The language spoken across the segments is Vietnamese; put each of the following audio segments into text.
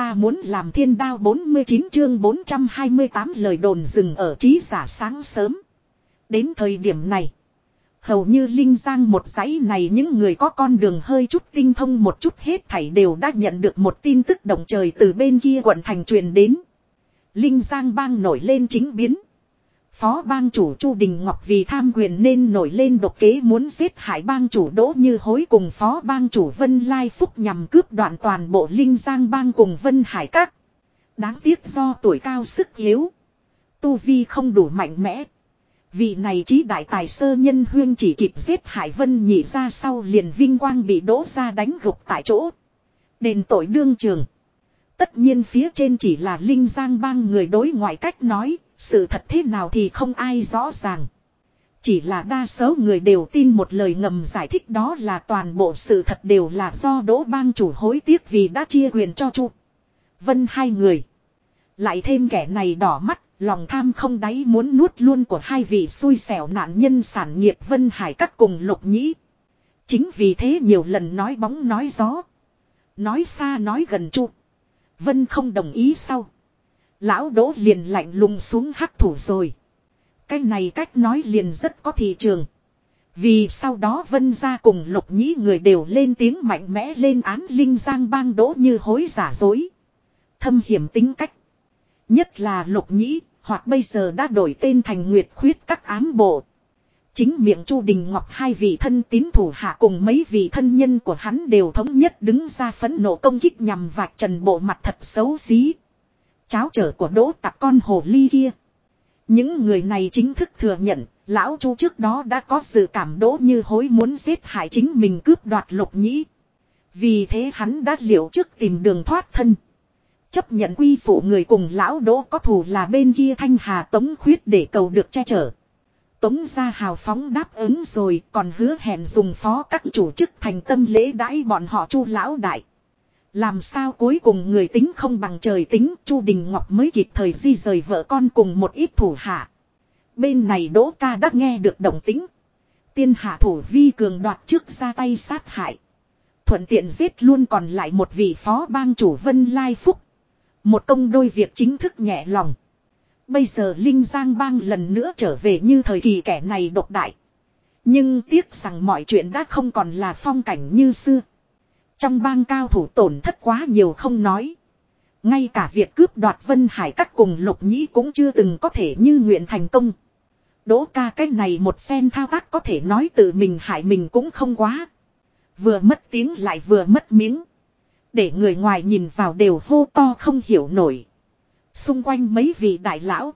ta muốn làm thiên đao 49 chương 428 lời đồn dừng ở trí giả sáng sớm. Đến thời điểm này. Hầu như Linh Giang một dãy này những người có con đường hơi chút tinh thông một chút hết thảy đều đã nhận được một tin tức động trời từ bên kia quận thành truyền đến. Linh Giang bang nổi lên chính biến. Phó bang chủ Chu Đình Ngọc vì tham quyền nên nổi lên độc kế muốn giết hại bang chủ Đỗ Như Hối cùng phó bang chủ Vân Lai Phúc nhằm cướp đoạn toàn bộ Linh Giang bang cùng Vân Hải Các. Đáng tiếc do tuổi cao sức yếu. Tu Vi không đủ mạnh mẽ. Vị này trí đại tài sơ nhân huyên chỉ kịp giết Hải Vân nhị ra sau liền vinh quang bị đỗ ra đánh gục tại chỗ. Đền tội đương trường. Tất nhiên phía trên chỉ là Linh Giang bang người đối ngoại cách nói, sự thật thế nào thì không ai rõ ràng. Chỉ là đa số người đều tin một lời ngầm giải thích đó là toàn bộ sự thật đều là do đỗ bang chủ hối tiếc vì đã chia quyền cho chu. Vân hai người. Lại thêm kẻ này đỏ mắt, lòng tham không đáy muốn nuốt luôn của hai vị xui xẻo nạn nhân sản nghiệp Vân Hải các cùng lục nhĩ. Chính vì thế nhiều lần nói bóng nói gió. Nói xa nói gần chu. Vân không đồng ý sau. Lão đỗ liền lạnh lùng xuống hắc thủ rồi. Cái này cách nói liền rất có thị trường. Vì sau đó vân ra cùng lục nhĩ người đều lên tiếng mạnh mẽ lên án linh giang bang đỗ như hối giả dối. Thâm hiểm tính cách. Nhất là lục nhĩ, hoặc bây giờ đã đổi tên thành nguyệt khuyết các ám bộ. Chính miệng Chu Đình Ngọc hai vị thân tín thủ hạ cùng mấy vị thân nhân của hắn đều thống nhất đứng ra phẫn nộ công kích nhằm vạch trần bộ mặt thật xấu xí. Cháo trở của đỗ tặc con hồ ly kia. Những người này chính thức thừa nhận, lão chu trước đó đã có sự cảm đỗ như hối muốn giết hại chính mình cướp đoạt lục nhĩ. Vì thế hắn đã liệu trước tìm đường thoát thân. Chấp nhận quy phụ người cùng lão đỗ có thù là bên kia thanh hà tống khuyết để cầu được che chở. Tống ra hào phóng đáp ứng rồi còn hứa hẹn dùng phó các chủ chức thành tâm lễ đãi bọn họ chu lão đại. Làm sao cuối cùng người tính không bằng trời tính, Chu Đình Ngọc mới kịp thời di rời vợ con cùng một ít thủ hạ. Bên này Đỗ ca đã nghe được động tính. Tiên hạ thủ vi cường đoạt trước ra tay sát hại. Thuận tiện giết luôn còn lại một vị phó bang chủ Vân Lai Phúc. Một công đôi việc chính thức nhẹ lòng. Bây giờ Linh Giang bang lần nữa trở về như thời kỳ kẻ này độc đại. Nhưng tiếc rằng mọi chuyện đã không còn là phong cảnh như xưa. Trong bang cao thủ tổn thất quá nhiều không nói. Ngay cả việc cướp đoạt Vân Hải các cùng lục nhĩ cũng chưa từng có thể như nguyện thành công. Đỗ ca cái này một phen thao tác có thể nói tự mình hại mình cũng không quá. Vừa mất tiếng lại vừa mất miếng. Để người ngoài nhìn vào đều hô to không hiểu nổi. Xung quanh mấy vị đại lão.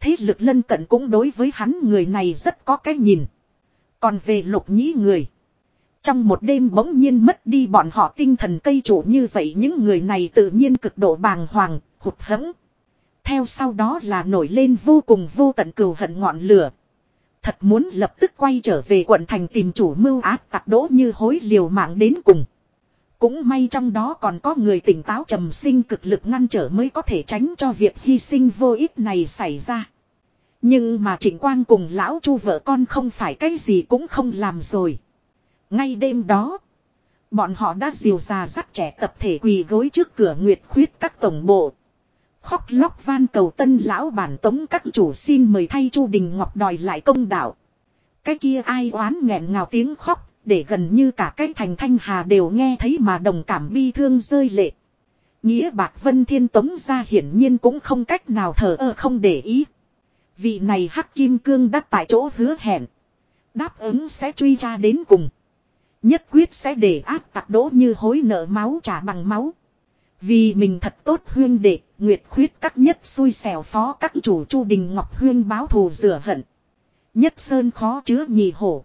Thế lực lân cận cũng đối với hắn người này rất có cái nhìn. Còn về lục nhĩ người. Trong một đêm bỗng nhiên mất đi bọn họ tinh thần cây chủ như vậy những người này tự nhiên cực độ bàng hoàng, hụt hẫng. Theo sau đó là nổi lên vô cùng vô tận cừu hận ngọn lửa. Thật muốn lập tức quay trở về quận thành tìm chủ mưu ác tặc đỗ như hối liều mạng đến cùng. Cũng may trong đó còn có người tỉnh táo trầm sinh cực lực ngăn trở mới có thể tránh cho việc hy sinh vô ích này xảy ra. Nhưng mà Trịnh Quang cùng lão chu vợ con không phải cái gì cũng không làm rồi. Ngay đêm đó, bọn họ đã diều già dắt trẻ tập thể quỳ gối trước cửa Nguyệt Khuyết các tổng bộ. Khóc lóc van cầu tân lão bản tống các chủ xin mời thay Chu Đình Ngọc đòi lại công đạo. Cái kia ai oán nghẹn ngào tiếng khóc, để gần như cả cái thành thanh hà đều nghe thấy mà đồng cảm bi thương rơi lệ. Nghĩa bạc vân thiên tống ra hiển nhiên cũng không cách nào thờ ơ không để ý. Vị này hắc kim cương đắc tại chỗ hứa hẹn. Đáp ứng sẽ truy ra đến cùng. Nhất quyết sẽ để áp tặc đỗ như hối nợ máu trả bằng máu. Vì mình thật tốt huyên đệ, nguyệt khuyết các nhất xui xẻo phó các chủ chu đình ngọc huyên báo thù rửa hận. Nhất sơn khó chứa nhì hổ.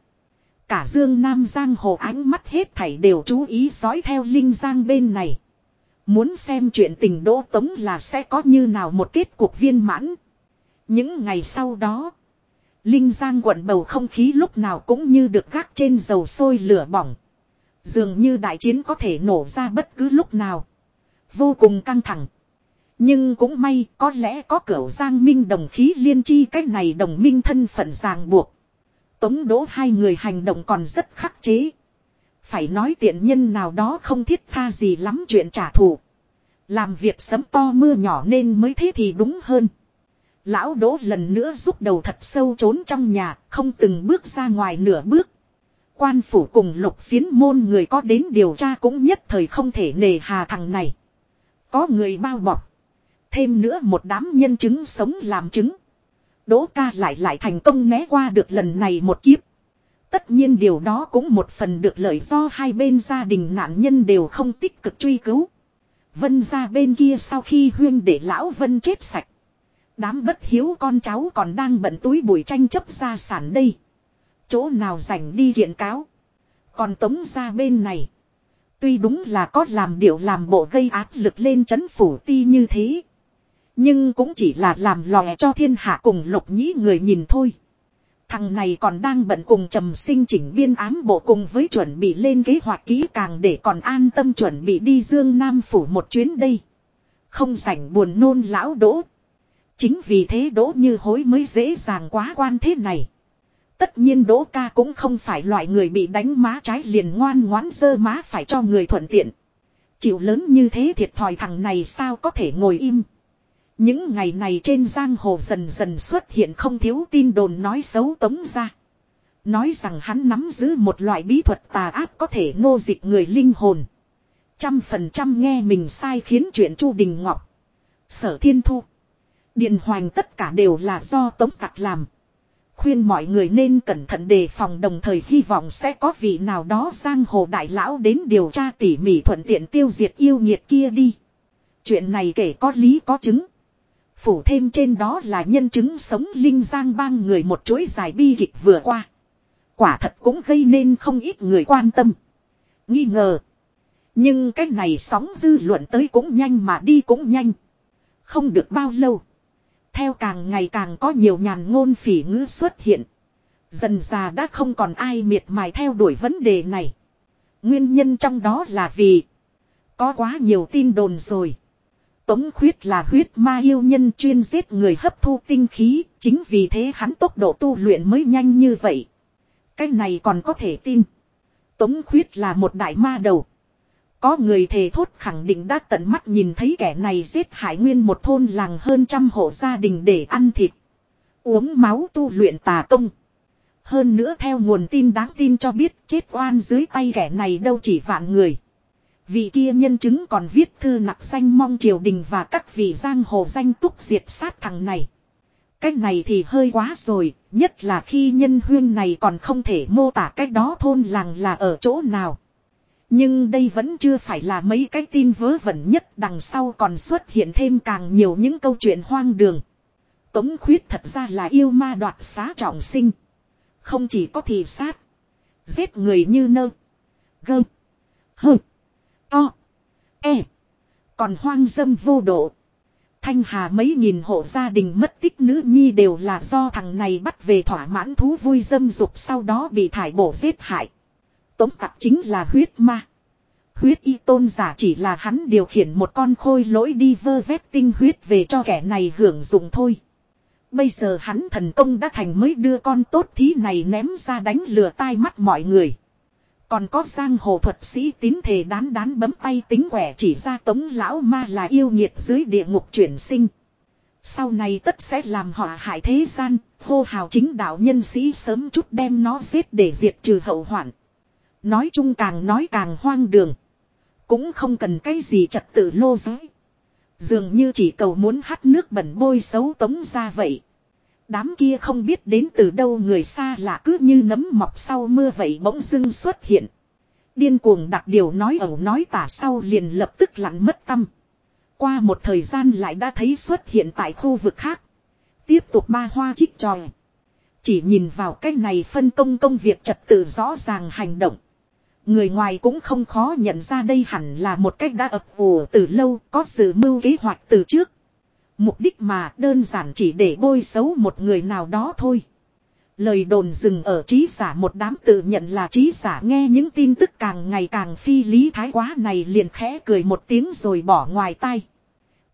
Cả dương nam giang hồ ánh mắt hết thảy đều chú ý dõi theo linh giang bên này. Muốn xem chuyện tình đỗ tống là sẽ có như nào một kết cuộc viên mãn. Những ngày sau đó. Linh Giang quận bầu không khí lúc nào cũng như được gác trên dầu sôi lửa bỏng. Dường như đại chiến có thể nổ ra bất cứ lúc nào. Vô cùng căng thẳng. Nhưng cũng may, có lẽ có cửu giang minh đồng khí liên chi cách này đồng minh thân phận ràng buộc. Tống đỗ hai người hành động còn rất khắc chế. Phải nói tiện nhân nào đó không thiết tha gì lắm chuyện trả thù. Làm việc sấm to mưa nhỏ nên mới thế thì đúng hơn. Lão đỗ lần nữa rút đầu thật sâu trốn trong nhà, không từng bước ra ngoài nửa bước. Quan phủ cùng lục phiến môn người có đến điều tra cũng nhất thời không thể nề hà thằng này. Có người bao bọc. Thêm nữa một đám nhân chứng sống làm chứng. Đỗ ca lại lại thành công né qua được lần này một kiếp. Tất nhiên điều đó cũng một phần được lợi do hai bên gia đình nạn nhân đều không tích cực truy cứu. Vân ra bên kia sau khi huyên để lão Vân chết sạch. Đám bất hiếu con cháu còn đang bận túi bụi tranh chấp gia sản đây. Chỗ nào rảnh đi kiện cáo. Còn tống ra bên này. Tuy đúng là có làm điệu làm bộ gây áp lực lên chấn phủ ti như thế. Nhưng cũng chỉ là làm lòe cho thiên hạ cùng lục nhĩ người nhìn thôi. Thằng này còn đang bận cùng trầm sinh chỉnh biên ám bộ cùng với chuẩn bị lên kế hoạch kỹ càng để còn an tâm chuẩn bị đi Dương Nam Phủ một chuyến đây. Không rảnh buồn nôn lão đỗ. Chính vì thế đỗ như hối mới dễ dàng quá quan thế này. Tất nhiên đỗ ca cũng không phải loại người bị đánh má trái liền ngoan ngoãn dơ má phải cho người thuận tiện. Chịu lớn như thế thiệt thòi thằng này sao có thể ngồi im. Những ngày này trên giang hồ dần dần xuất hiện không thiếu tin đồn nói xấu tống ra. Nói rằng hắn nắm giữ một loại bí thuật tà ác có thể ngô dịch người linh hồn. Trăm phần trăm nghe mình sai khiến chuyện Chu Đình Ngọc. Sở Thiên Thu. Điện hoành tất cả đều là do tống tặc làm. Khuyên mọi người nên cẩn thận đề phòng đồng thời hy vọng sẽ có vị nào đó sang hồ đại lão đến điều tra tỉ mỉ thuận tiện tiêu diệt yêu nghiệt kia đi. Chuyện này kể có lý có chứng. Phủ thêm trên đó là nhân chứng sống linh giang bang người một chuỗi dài bi kịch vừa qua. Quả thật cũng gây nên không ít người quan tâm. Nghi ngờ. Nhưng cái này sóng dư luận tới cũng nhanh mà đi cũng nhanh. Không được bao lâu. Theo càng ngày càng có nhiều nhàn ngôn phỉ ngữ xuất hiện. Dần già đã không còn ai miệt mài theo đuổi vấn đề này. Nguyên nhân trong đó là vì có quá nhiều tin đồn rồi. Tống khuyết là huyết ma yêu nhân chuyên giết người hấp thu tinh khí, chính vì thế hắn tốc độ tu luyện mới nhanh như vậy. Cái này còn có thể tin. Tống khuyết là một đại ma đầu. Có người thề thốt khẳng định đã tận mắt nhìn thấy kẻ này giết hại nguyên một thôn làng hơn trăm hộ gia đình để ăn thịt. Uống máu tu luyện tà công. Hơn nữa theo nguồn tin đáng tin cho biết chết oan dưới tay kẻ này đâu chỉ vạn người. Vị kia nhân chứng còn viết thư nặc danh mong triều đình và các vị giang hồ danh túc diệt sát thằng này. Cách này thì hơi quá rồi, nhất là khi nhân huyên này còn không thể mô tả cách đó thôn làng là ở chỗ nào. Nhưng đây vẫn chưa phải là mấy cái tin vớ vẩn nhất đằng sau còn xuất hiện thêm càng nhiều những câu chuyện hoang đường. Tống khuyết thật ra là yêu ma đoạt xá trọng sinh. Không chỉ có thị sát. Giết người như nơ. Gơ. Hơ. To. E. Còn hoang dâm vô độ. Thanh Hà mấy nghìn hộ gia đình mất tích nữ nhi đều là do thằng này bắt về thỏa mãn thú vui dâm dục sau đó bị thải bổ giết hại. Tống tặc chính là huyết ma. Huyết y tôn giả chỉ là hắn điều khiển một con khôi lỗi đi vơ vét tinh huyết về cho kẻ này hưởng dụng thôi. Bây giờ hắn thần công đã thành mới đưa con tốt thí này ném ra đánh lừa tai mắt mọi người. Còn có giang hồ thuật sĩ tín thể đán đán bấm tay tính quẻ chỉ ra tống lão ma là yêu nghiệt dưới địa ngục chuyển sinh. Sau này tất sẽ làm họ hại thế gian, hô hào chính đạo nhân sĩ sớm chút đem nó giết để diệt trừ hậu hoạn. Nói chung càng nói càng hoang đường. Cũng không cần cái gì trật tự lô giới. Dường như chỉ cầu muốn hắt nước bẩn bôi xấu tống ra vậy. Đám kia không biết đến từ đâu người xa lạ cứ như nấm mọc sau mưa vậy bỗng dưng xuất hiện. Điên cuồng đặt điều nói ẩu nói tả sau liền lập tức lặn mất tâm. Qua một thời gian lại đã thấy xuất hiện tại khu vực khác. Tiếp tục ba hoa chích tròi. Chỉ nhìn vào cái này phân công công việc trật tự rõ ràng hành động. Người ngoài cũng không khó nhận ra đây hẳn là một cách đã ập ủ từ lâu, có sự mưu kế hoạch từ trước. Mục đích mà đơn giản chỉ để bôi xấu một người nào đó thôi. Lời đồn dừng ở trí giả một đám tự nhận là trí giả nghe những tin tức càng ngày càng phi lý thái quá này liền khẽ cười một tiếng rồi bỏ ngoài tai.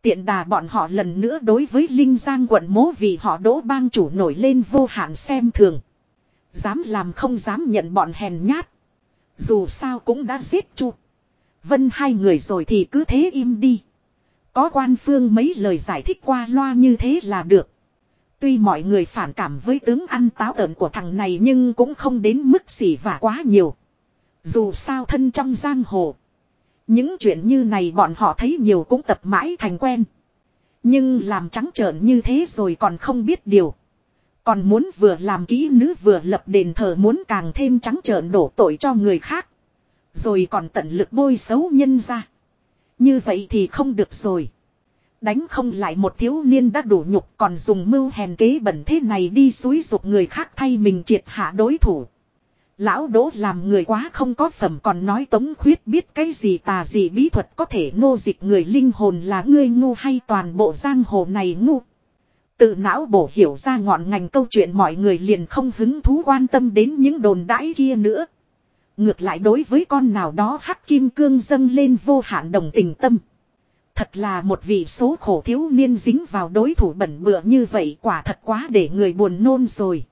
Tiện đà bọn họ lần nữa đối với Linh Giang quận mố vì họ đỗ bang chủ nổi lên vô hạn xem thường. Dám làm không dám nhận bọn hèn nhát. Dù sao cũng đã giết chu. Vân hai người rồi thì cứ thế im đi. có quan phương mấy lời giải thích qua loa như thế là được. Tuy mọi người phản cảm với tướng ăn táo tợn của thằng này nhưng cũng không đến mức xỉ vả quá nhiều. Dù sao thân trong giang hồ. Những chuyện như này bọn họ thấy nhiều cũng tập mãi thành quen. Nhưng làm trắng trợn như thế rồi còn không biết điều. Còn muốn vừa làm kỹ nữ vừa lập đền thờ muốn càng thêm trắng trợn đổ tội cho người khác. Rồi còn tận lực bôi xấu nhân ra. Như vậy thì không được rồi. Đánh không lại một thiếu niên đã đủ nhục còn dùng mưu hèn kế bẩn thế này đi suối dục người khác thay mình triệt hạ đối thủ. Lão đỗ làm người quá không có phẩm còn nói tống khuyết biết cái gì tà gì bí thuật có thể nô dịch người linh hồn là ngươi ngu hay toàn bộ giang hồ này ngu. Tự não bổ hiểu ra ngọn ngành câu chuyện mọi người liền không hứng thú quan tâm đến những đồn đãi kia nữa. Ngược lại đối với con nào đó hắc kim cương dâng lên vô hạn đồng tình tâm. Thật là một vị số khổ thiếu niên dính vào đối thủ bẩn bựa như vậy quả thật quá để người buồn nôn rồi.